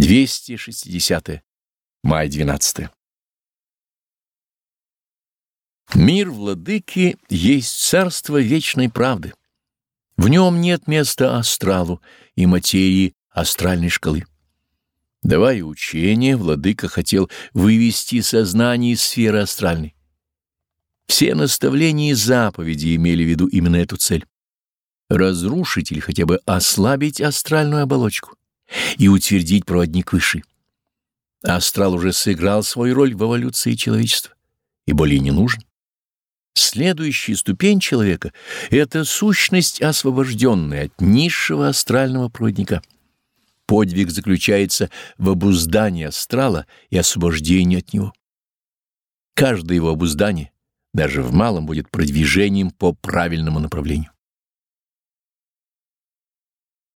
260. Май 12. Мир владыки есть царство вечной правды. В нем нет места астралу и материи астральной шкалы. Давая учение, владыка хотел вывести сознание из сферы астральной. Все наставления и заповеди имели в виду именно эту цель — разрушить или хотя бы ослабить астральную оболочку и утвердить проводник выше. Астрал уже сыграл свою роль в эволюции человечества и более не нужен. Следующая ступень человека — это сущность, освобожденная от низшего астрального проводника. Подвиг заключается в обуздании астрала и освобождении от него. Каждое его обуздание, даже в малом, будет продвижением по правильному направлению.